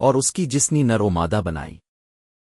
اور اس کی جسنی نر و مادہ بنائی۔